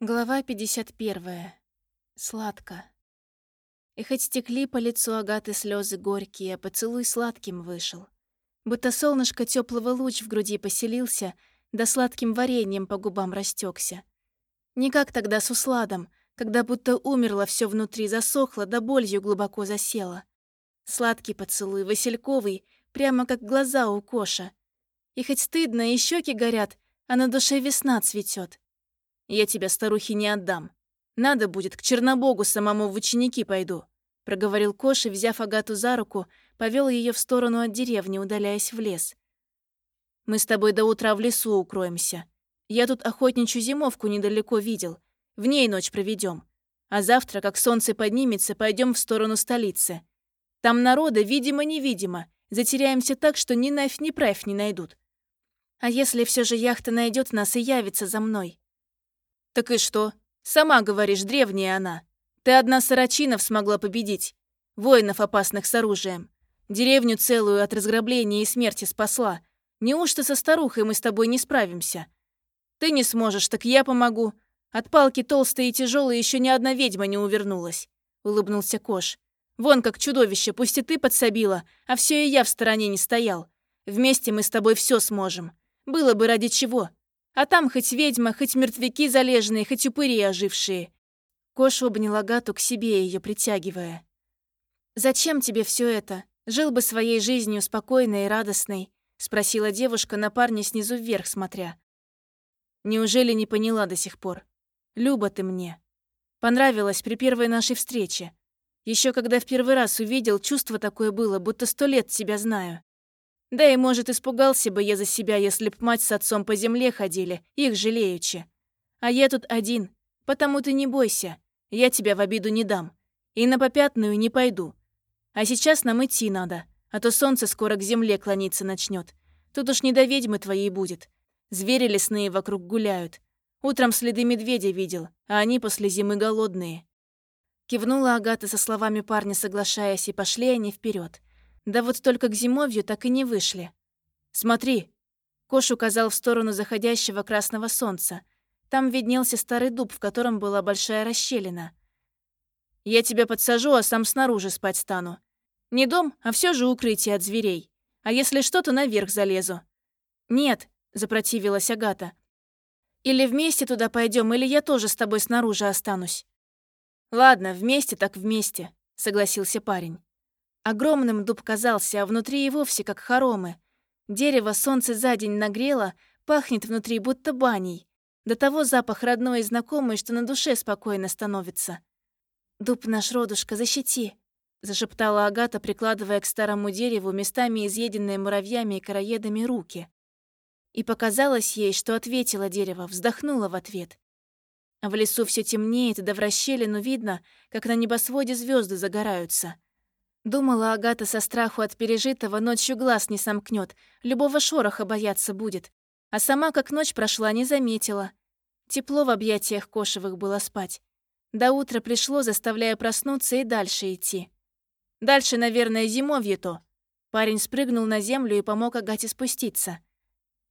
Глава 51. Сладко. И хоть текли по лицу Агаты слезы горькие, а поцелуй сладким вышел. Будто солнышко теплого луч в груди поселился, да сладким вареньем по губам растекся. Не как тогда с усладом, когда будто умерло все внутри, засохло, да болью глубоко засело. Сладкий поцелуй, васильковый, прямо как глаза у Коша. И хоть стыдно, и щеки горят, а на душе весна цветет. Я тебя старухе не отдам. Надо будет, к Чернобогу самому в ученики пойду», — проговорил Кош и, взяв Агату за руку, повел ее в сторону от деревни, удаляясь в лес. «Мы с тобой до утра в лесу укроемся. Я тут охотничью зимовку недалеко видел. В ней ночь проведем. А завтра, как солнце поднимется, пойдем в сторону столицы. Там народа, видимо-невидимо. Затеряемся так, что ни нафь, ни правь не найдут. А если все же яхта найдет нас и явится за мной?» «Так и что? Сама говоришь, древняя она. Ты одна сорочинов смогла победить. Воинов опасных с оружием. Деревню целую от разграбления и смерти спасла. Неужто со старухой мы с тобой не справимся? Ты не сможешь, так я помогу. От палки толстой и тяжелой еще ни одна ведьма не увернулась», — улыбнулся Кош. «Вон как чудовище, пусть и ты подсобила, а все и я в стороне не стоял. Вместе мы с тобой все сможем. Было бы ради чего. А там хоть ведьма, хоть мертвяки залежные, хоть упыри ожившие. Кош обнял Агату к себе, ее притягивая. «Зачем тебе все это? Жил бы своей жизнью спокойной и радостной», спросила девушка на парня снизу вверх смотря. «Неужели не поняла до сих пор? Люба ты мне. Понравилась при первой нашей встрече. Еще когда в первый раз увидел, чувство такое было, будто сто лет тебя знаю. Да и, может, испугался бы я за себя, если б мать с отцом по земле ходили, их жалеючи. А я тут один, потому ты не бойся, я тебя в обиду не дам. И на попятную не пойду. А сейчас нам идти надо, а то солнце скоро к земле клониться начнет. Тут уж не до ведьмы твоей будет. Звери лесные вокруг гуляют. Утром следы медведя видел, а они после зимы голодные. Кивнула Агата со словами парня, соглашаясь, и пошли они вперед. Да вот только к зимовью так и не вышли. «Смотри!» Кош указал в сторону заходящего красного солнца. Там виднелся старый дуб, в котором была большая расщелина. «Я тебя подсажу, а сам снаружи спать стану. Не дом, а все же укрытие от зверей. А если что, то наверх залезу». «Нет», — запротивилась Агата. «Или вместе туда пойдем, или я тоже с тобой снаружи останусь». «Ладно, вместе так вместе», — согласился парень. Огромным дуб казался, а внутри и вовсе как хоромы. Дерево солнце за день нагрело, пахнет внутри будто баней. До того запах родной и знакомый, что на душе спокойно становится. «Дуб наш, родушка, защити!» — зашептала Агата, прикладывая к старому дереву местами изъеденные муравьями и короедами руки. И показалось ей, что ответила дерево, вздохнула в ответ. В лесу все темнеет, да в расщелину видно, как на небосводе звезды загораются — Думала Агата со страху от пережитого, ночью глаз не сомкнет, любого шороха бояться будет. А сама, как ночь прошла, не заметила. Тепло в объятиях Кошевых было спать. До утра пришло, заставляя проснуться и дальше идти. Дальше, наверное, зимовье то. Парень спрыгнул на землю и помог Агате спуститься.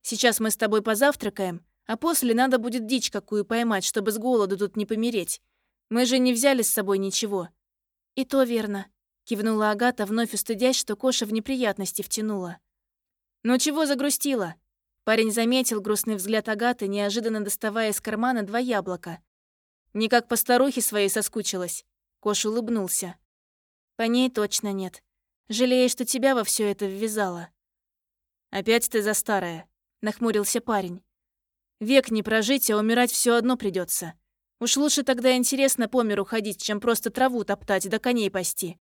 Сейчас мы с тобой позавтракаем, а после надо будет дичь какую поймать, чтобы с голоду тут не помереть. Мы же не взяли с собой ничего. И то верно. Кивнула Агата, вновь устыдясь, что Коша в неприятности втянула. «Ну чего загрустила?» Парень заметил грустный взгляд Агаты, неожиданно доставая из кармана два яблока. «Не как по старухе своей соскучилась». Кош улыбнулся. «По ней точно нет. Жалею, что тебя во все это ввязала». «Опять ты за старая», — нахмурился парень. «Век не прожить, а умирать все одно придется. Уж лучше тогда интересно по миру ходить, чем просто траву топтать да коней пасти.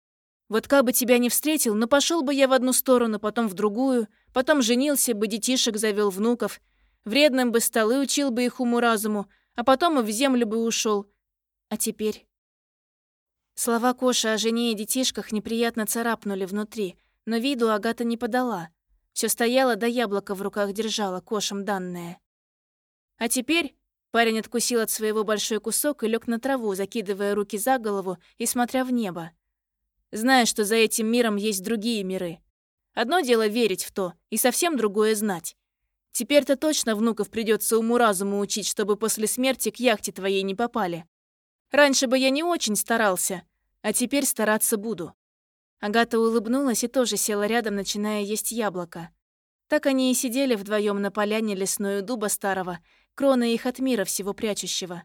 Вот как бы тебя не встретил, но пошел бы я в одну сторону, потом в другую, потом женился бы, детишек завел внуков, вредным бы стал и учил бы их уму-разуму, а потом и в землю бы ушел. А теперь... Слова Коши о жене и детишках неприятно царапнули внутри, но виду Агата не подала. Все стояла до яблока в руках держала, Кошем данное. А теперь парень откусил от своего большой кусок и лег на траву, закидывая руки за голову и смотря в небо зная, что за этим миром есть другие миры. Одно дело верить в то, и совсем другое знать. Теперь-то точно внуков придется уму-разуму учить, чтобы после смерти к яхте твоей не попали. Раньше бы я не очень старался, а теперь стараться буду». Агата улыбнулась и тоже села рядом, начиная есть яблоко. Так они и сидели вдвоем на поляне лесной дуба старого, крона их от мира всего прячущего.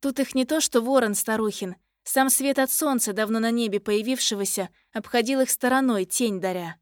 Тут их не то что ворон старухин, сам свет от солнца, давно на небе появившегося, обходил их стороной, тень даря.